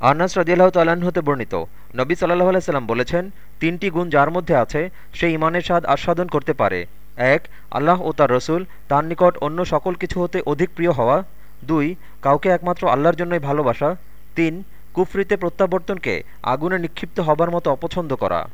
আনাস রাজিয়াল্লাহ তাল্লাহ্ন হতে বর্ণিত, নবী সাল্লাহ আলাইসাল্লাম বলেছেন, তিনটি গুণ যার মধ্যে আছে, সে ইমানের স্বাদ আস্বাদন করতে পারে। এক, আল্লাহ ও তার রসুল, তার নিকট অন্য সকল কিছু হতে অধিক প্রিয় হওয়া। দুই, কাউকে একমাত্র আল্লাহর জন্যই ভালোবাসা। তিন, কুফরিতে প্রত্যাবর্তনকে আগুনে নিক্ষিপ্ত হবার মতো অপছন্দ করা।